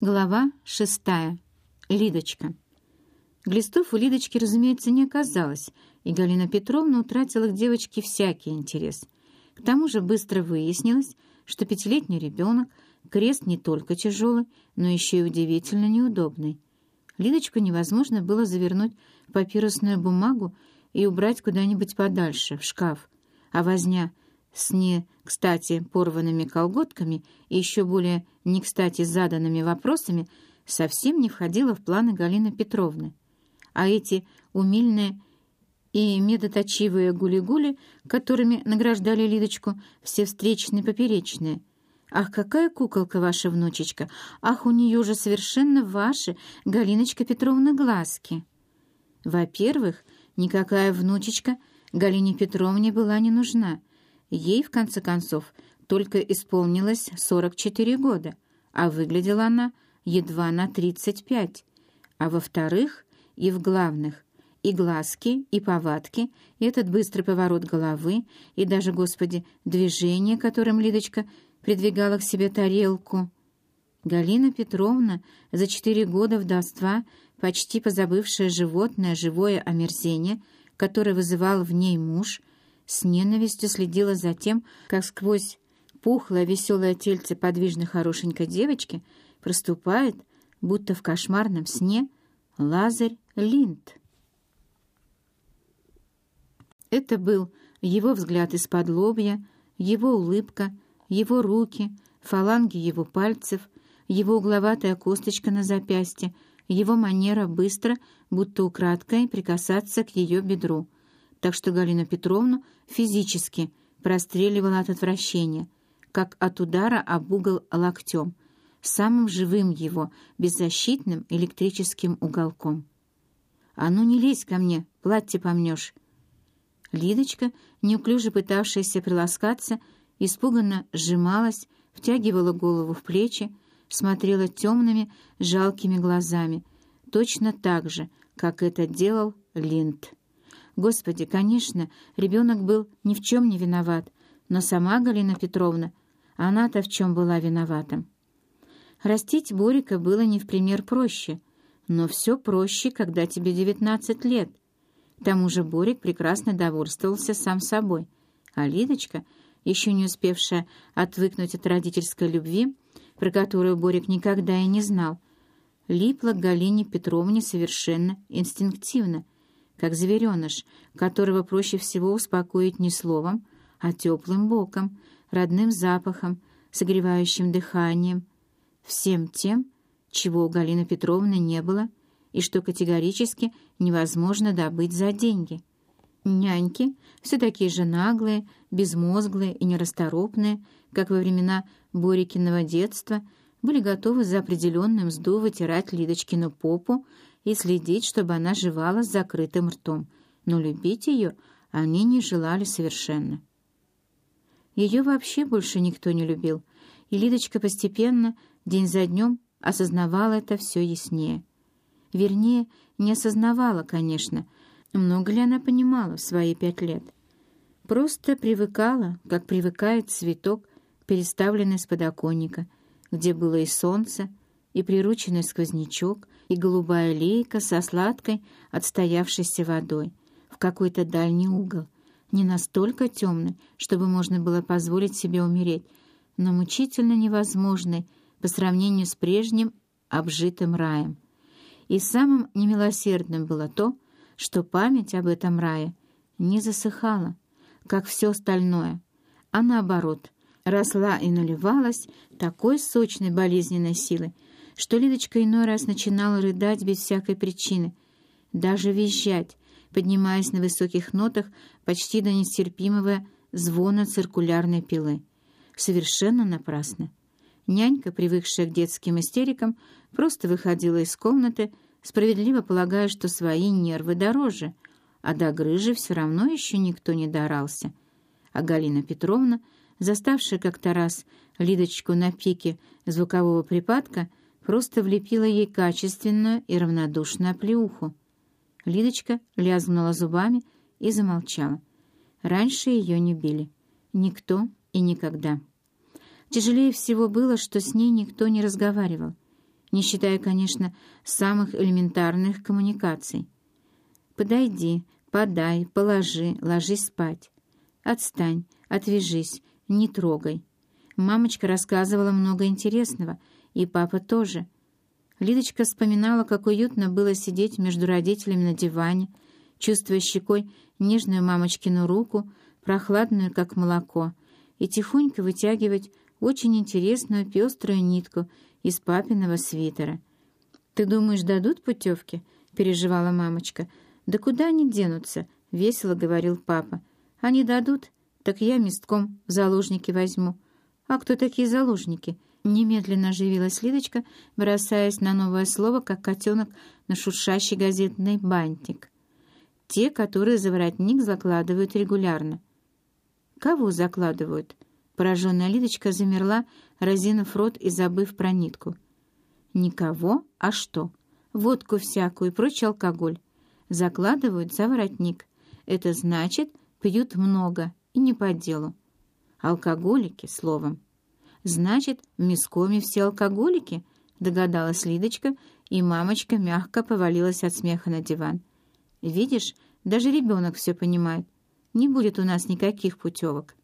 Глава шестая. Лидочка. Глистов у Лидочки, разумеется, не оказалось, и Галина Петровна утратила к девочке всякий интерес. К тому же быстро выяснилось, что пятилетний ребенок крест не только тяжелый, но еще и удивительно неудобный. Лидочку невозможно было завернуть в папирусную бумагу и убрать куда-нибудь подальше, в шкаф, а возня — с не кстати порванными колготками и еще более не кстати заданными вопросами совсем не входила в планы Галины Петровны. А эти умильные и медоточивые гули-гули, которыми награждали Лидочку все встречные поперечные. «Ах, какая куколка ваша внучечка! Ах, у нее же совершенно ваши, Галиночка Петровна, глазки!» Во-первых, никакая внучечка Галине Петровне была не нужна — Ей, в конце концов, только исполнилось 44 года, а выглядела она едва на 35. А во-вторых, и в главных, и глазки, и повадки, и этот быстрый поворот головы, и даже, Господи, движение, которым Лидочка придвигала к себе тарелку. Галина Петровна за четыре года вдовства, почти позабывшая животное, живое омерзение, которое вызывал в ней муж, с ненавистью следила за тем, как сквозь пухлое веселое тельце подвижной хорошенькой девочки проступает, будто в кошмарном сне, Лазарь Линд. Это был его взгляд из-под лобья, его улыбка, его руки, фаланги его пальцев, его угловатая косточка на запястье, его манера быстро, будто украдкой, прикасаться к ее бедру — так что Галина Петровна физически простреливала от отвращения, как от удара об угол локтем, самым живым его, беззащитным электрическим уголком. «А ну не лезь ко мне, платье помнешь!» Лидочка, неуклюже пытавшаяся приласкаться, испуганно сжималась, втягивала голову в плечи, смотрела темными, жалкими глазами, точно так же, как это делал Линд. Господи, конечно, ребенок был ни в чем не виноват, но сама Галина Петровна, она-то в чем была виновата. Растить Борика было не в пример проще, но все проще, когда тебе девятнадцать лет. К тому же Борик прекрасно довольствовался сам собой, а Лидочка, еще не успевшая отвыкнуть от родительской любви, про которую Борик никогда и не знал, липла к Галине Петровне совершенно инстинктивно — как звереныш, которого проще всего успокоить не словом, а теплым боком, родным запахом, согревающим дыханием, всем тем, чего у Галины Петровны не было и что категорически невозможно добыть за деньги. Няньки, все такие же наглые, безмозглые и нерасторопные, как во времена Борикиного детства, были готовы за определенным мзду вытирать Лидочкину попу и следить, чтобы она жевала с закрытым ртом, но любить ее они не желали совершенно. Ее вообще больше никто не любил, и Лидочка постепенно, день за днем, осознавала это все яснее. Вернее, не осознавала, конечно, много ли она понимала в свои пять лет. Просто привыкала, как привыкает цветок, переставленный с подоконника, где было и солнце, и прирученный сквознячок, и голубая лейка со сладкой отстоявшейся водой в какой-то дальний угол, не настолько темный, чтобы можно было позволить себе умереть, но мучительно невозможный по сравнению с прежним обжитым раем. И самым немилосердным было то, что память об этом рае не засыхала, как все остальное, а наоборот, росла и наливалась такой сочной болезненной силой, что Лидочка иной раз начинала рыдать без всякой причины, даже визжать, поднимаясь на высоких нотах почти до нестерпимого звона циркулярной пилы. Совершенно напрасно. Нянька, привыкшая к детским истерикам, просто выходила из комнаты, справедливо полагая, что свои нервы дороже, а до грыжи все равно еще никто не дорался. А Галина Петровна, заставшая как-то раз Лидочку на пике звукового припадка, просто влепила ей качественную и равнодушную оплеуху. Лидочка лязгнула зубами и замолчала. Раньше ее не били. Никто и никогда. Тяжелее всего было, что с ней никто не разговаривал. не считая, конечно, самых элементарных коммуникаций. «Подойди, подай, положи, ложись спать. Отстань, отвяжись, не трогай». Мамочка рассказывала много интересного, и папа тоже. Лидочка вспоминала, как уютно было сидеть между родителями на диване, чувствуя щекой нежную мамочкину руку, прохладную, как молоко, и тихонько вытягивать очень интересную пеструю нитку из папиного свитера. «Ты думаешь, дадут путевки?» — переживала мамочка. «Да куда они денутся?» — весело говорил папа. «Они дадут, так я местком заложники возьму». «А кто такие заложники?» Немедленно оживилась Лидочка, бросаясь на новое слово, как котенок на шуршащий газетный бантик. «Те, которые за воротник закладывают регулярно». «Кого закладывают?» Пораженная Лидочка замерла, разинув рот и забыв про нитку. «Никого? А что? Водку всякую и прочий алкоголь. Закладывают за воротник. Это значит, пьют много и не по делу. Алкоголики, словом. Значит, в Мискоме все алкоголики?» Догадалась Лидочка, и мамочка мягко повалилась от смеха на диван. «Видишь, даже ребенок все понимает. Не будет у нас никаких путевок».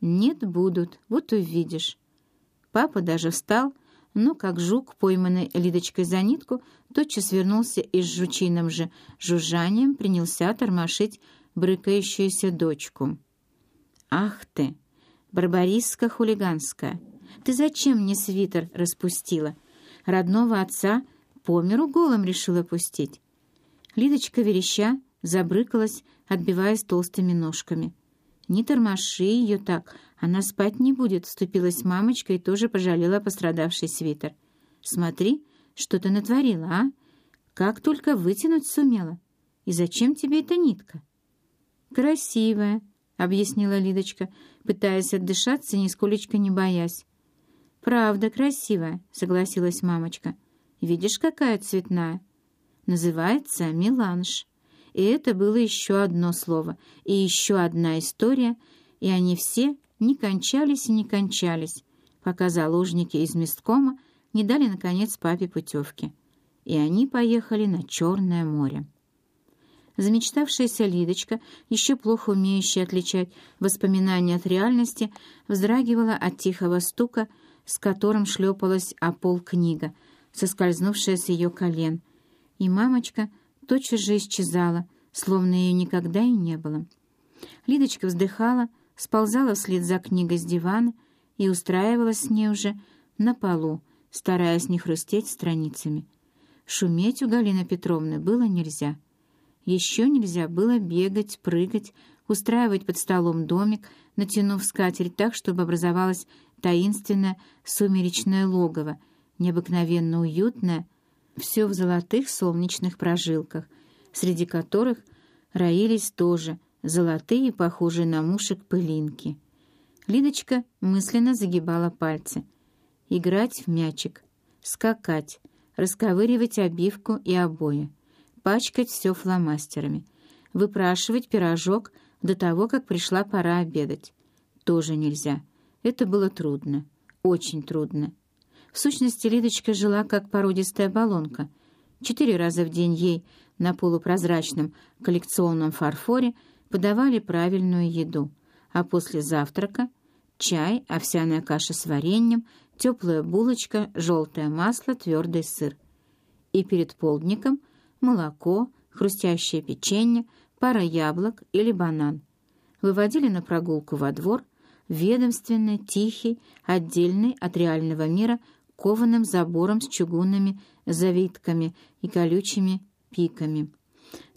«Нет, будут, вот увидишь». Папа даже встал, но, как жук, пойманный Лидочкой за нитку, тотчас вернулся и с жучиным же жужжанием принялся тормошить брыкающуюся дочку. «Ах ты, барбаристка-хулиганская! Ты зачем мне свитер распустила? Родного отца по миру голым решила пустить». Лидочка вереща забрыкалась, отбиваясь толстыми ножками. «Не тормоши ее так, она спать не будет», — вступилась мамочка и тоже пожалела пострадавший свитер. «Смотри, что ты натворила, а? Как только вытянуть сумела? И зачем тебе эта нитка?» «Красивая», — объяснила Лидочка, пытаясь отдышаться, нисколечко не боясь. «Правда красивая», — согласилась мамочка. «Видишь, какая цветная? Называется меланж». И это было еще одно слово, и еще одна история, и они все не кончались и не кончались, пока заложники из месткома не дали, наконец, папе путевки. И они поехали на Черное море. Замечтавшаяся Лидочка, еще плохо умеющая отличать воспоминания от реальности, вздрагивала от тихого стука, с которым шлепалась о пол книга, соскользнувшая с ее колен. И мамочка тотчас же исчезала, словно ее никогда и не было. Лидочка вздыхала, сползала вслед за книгой с дивана и устраивалась с ней уже на полу, стараясь не хрустеть страницами. Шуметь у Галины Петровны было нельзя. Еще нельзя было бегать, прыгать, устраивать под столом домик, натянув скатерть так, чтобы образовалось таинственное сумеречное логово, необыкновенно уютное, все в золотых солнечных прожилках, среди которых роились тоже золотые, похожие на мушек пылинки. Лидочка мысленно загибала пальцы. Играть в мячик, скакать, расковыривать обивку и обои, пачкать все фломастерами, выпрашивать пирожок до того, как пришла пора обедать. Тоже нельзя. Это было трудно, очень трудно. В сущности, Лидочка жила как породистая баллонка. Четыре раза в день ей на полупрозрачном коллекционном фарфоре подавали правильную еду, а после завтрака — чай, овсяная каша с вареньем, теплая булочка, желтое масло, твердый сыр. И перед полдником — молоко, хрустящее печенье, пара яблок или банан. Выводили на прогулку во двор, ведомственный, тихий, отдельный от реального мира — кованым забором с чугунными завитками и колючими пиками.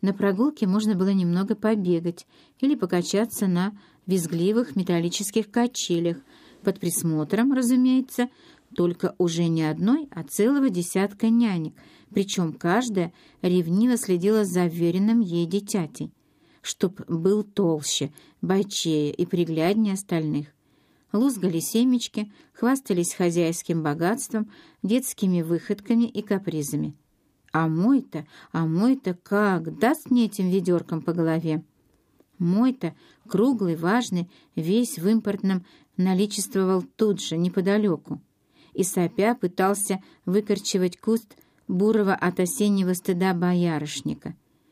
На прогулке можно было немного побегать или покачаться на визгливых металлических качелях, под присмотром, разумеется, только уже не одной, а целого десятка нянек, причем каждая ревниво следила за веренным ей дитятей, чтоб был толще, бойчее и пригляднее остальных лузгали семечки, хвастались хозяйским богатством, детскими выходками и капризами. А мой-то, а мой-то как даст мне этим ведерком по голове? Мой-то, круглый, важный, весь в импортном, наличествовал тут же, неподалеку. и сопя пытался выкорчевать куст бурого от осеннего стыда боярышника —